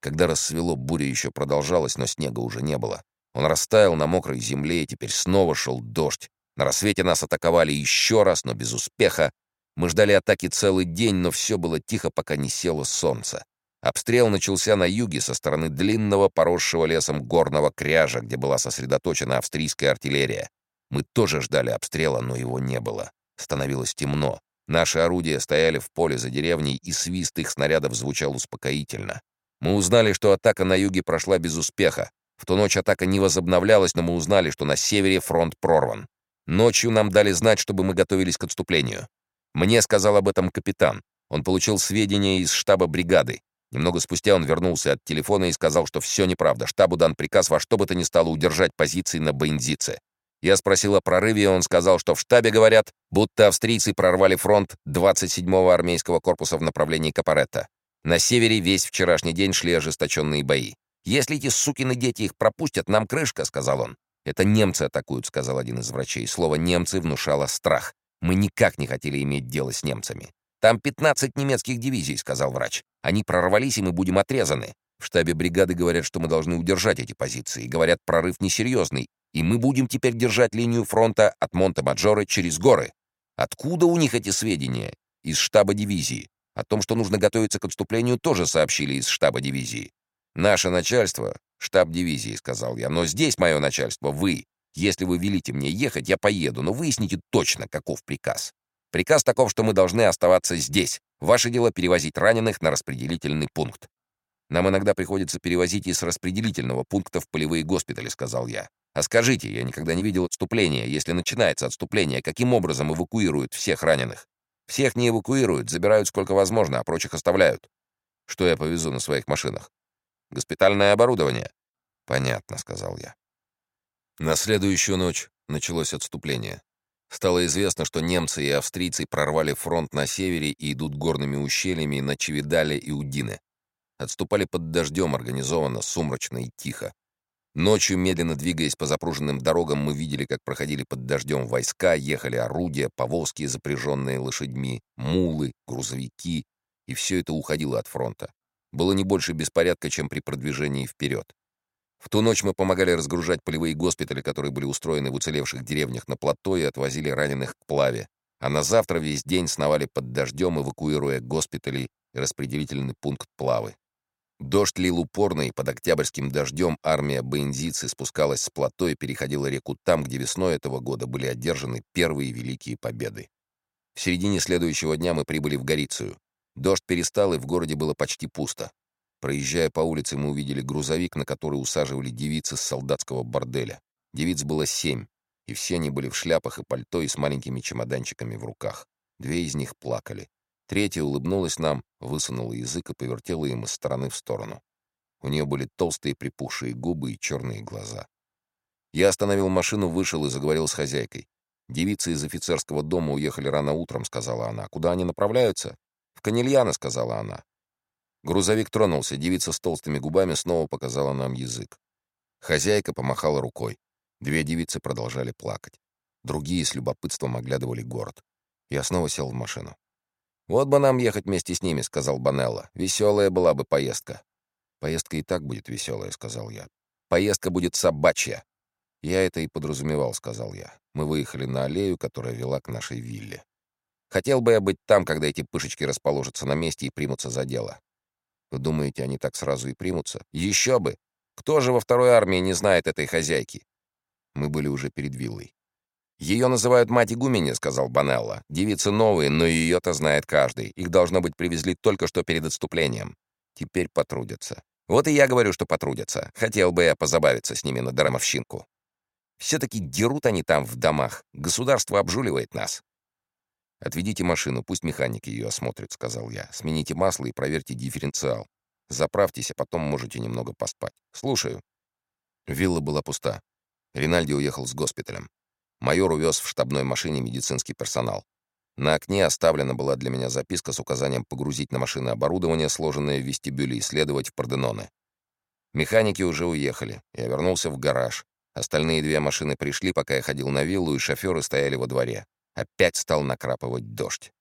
Когда рассвело, буря еще продолжалась, но снега уже не было. Он растаял на мокрой земле, и теперь снова шел дождь. На рассвете нас атаковали еще раз, но без успеха. Мы ждали атаки целый день, но все было тихо, пока не село солнце. Обстрел начался на юге со стороны длинного, поросшего лесом горного кряжа, где была сосредоточена австрийская артиллерия. Мы тоже ждали обстрела, но его не было. Становилось темно. Наши орудия стояли в поле за деревней, и свист их снарядов звучал успокоительно. Мы узнали, что атака на юге прошла без успеха. В ту ночь атака не возобновлялась, но мы узнали, что на севере фронт прорван. Ночью нам дали знать, чтобы мы готовились к отступлению. Мне сказал об этом капитан. Он получил сведения из штаба бригады. Немного спустя он вернулся от телефона и сказал, что все неправда. Штабу дан приказ во что бы то ни стало удержать позиции на Бензице. Я спросил о прорыве, и он сказал, что в штабе говорят, будто австрийцы прорвали фронт 27-го армейского корпуса в направлении Капаретта. На севере весь вчерашний день шли ожесточенные бои. «Если эти сукины дети их пропустят, нам крышка», — сказал он. «Это немцы атакуют», — сказал один из врачей. Слово «немцы» внушало страх. Мы никак не хотели иметь дело с немцами. «Там 15 немецких дивизий», — сказал врач. «Они прорвались, и мы будем отрезаны. В штабе бригады говорят, что мы должны удержать эти позиции. Говорят, прорыв несерьезный, и мы будем теперь держать линию фронта от Монте-Маджоре через горы. Откуда у них эти сведения? Из штаба дивизии. О том, что нужно готовиться к отступлению, тоже сообщили из штаба дивизии. «Наше начальство — штаб дивизии», — сказал я. «Но здесь мое начальство — вы. Если вы велите мне ехать, я поеду, но выясните точно, каков приказ. Приказ таков, что мы должны оставаться здесь. Ваше дело перевозить раненых на распределительный пункт. Нам иногда приходится перевозить из распределительного пункта в полевые госпитали», — сказал я. «А скажите, я никогда не видел отступления. Если начинается отступление, каким образом эвакуируют всех раненых? Всех не эвакуируют, забирают сколько возможно, а прочих оставляют. Что я повезу на своих машинах? Госпитальное оборудование». «Понятно», — сказал я. На следующую ночь началось отступление. Стало известно, что немцы и австрийцы прорвали фронт на севере и идут горными ущельями на Чевидале и Удины. Отступали под дождем, организованно, сумрачно и тихо. Ночью, медленно двигаясь по запруженным дорогам, мы видели, как проходили под дождем войска, ехали орудия, повозки, запряженные лошадьми, мулы, грузовики, и все это уходило от фронта. Было не больше беспорядка, чем при продвижении вперед. В ту ночь мы помогали разгружать полевые госпитали, которые были устроены в уцелевших деревнях на плато и отвозили раненых к плаве. А на завтра весь день сновали под дождем, эвакуируя госпитали и распределительный пункт плавы. Дождь лил упорно, и под октябрьским дождем армия Бензицы спускалась с плато и переходила реку там, где весной этого года были одержаны первые великие победы. В середине следующего дня мы прибыли в Горицию. Дождь перестал, и в городе было почти пусто. Проезжая по улице, мы увидели грузовик, на который усаживали девицы с солдатского борделя. Девиц было семь, и все они были в шляпах и пальто и с маленькими чемоданчиками в руках. Две из них плакали. Третья улыбнулась нам, высунула язык и повертела им из стороны в сторону. У нее были толстые припухшие губы и черные глаза. Я остановил машину, вышел и заговорил с хозяйкой. «Девицы из офицерского дома уехали рано утром», — сказала она. «Куда они направляются?» «В Канильяно», — сказала она. Грузовик тронулся, девица с толстыми губами снова показала нам язык. Хозяйка помахала рукой. Две девицы продолжали плакать. Другие с любопытством оглядывали город. Я снова сел в машину. «Вот бы нам ехать вместе с ними», — сказал Банелло. «Веселая была бы поездка». «Поездка и так будет веселая», — сказал я. «Поездка будет собачья». «Я это и подразумевал», — сказал я. Мы выехали на аллею, которая вела к нашей вилле. «Хотел бы я быть там, когда эти пышечки расположатся на месте и примутся за дело». «Вы думаете, они так сразу и примутся?» «Еще бы! Кто же во второй армии не знает этой хозяйки?» Мы были уже перед виллой. «Ее называют мать игуменя», — сказал Банелло. «Девицы новые, но ее-то знает каждый. Их, должно быть, привезли только что перед отступлением. Теперь потрудятся. Вот и я говорю, что потрудятся. Хотел бы я позабавиться с ними на даромовщинку. Все-таки дерут они там в домах. Государство обжуливает нас». «Отведите машину, пусть механик ее осмотрит», — сказал я. «Смените масло и проверьте дифференциал. Заправьтесь, а потом можете немного поспать. Слушаю». Вилла была пуста. Ринальди уехал с госпиталем. Майор увез в штабной машине медицинский персонал. На окне оставлена была для меня записка с указанием погрузить на машины оборудование, сложенное в вестибюле, и следовать в Парденоне. Механики уже уехали. Я вернулся в гараж. Остальные две машины пришли, пока я ходил на виллу, и шоферы стояли во дворе. Опять стал накрапывать дождь.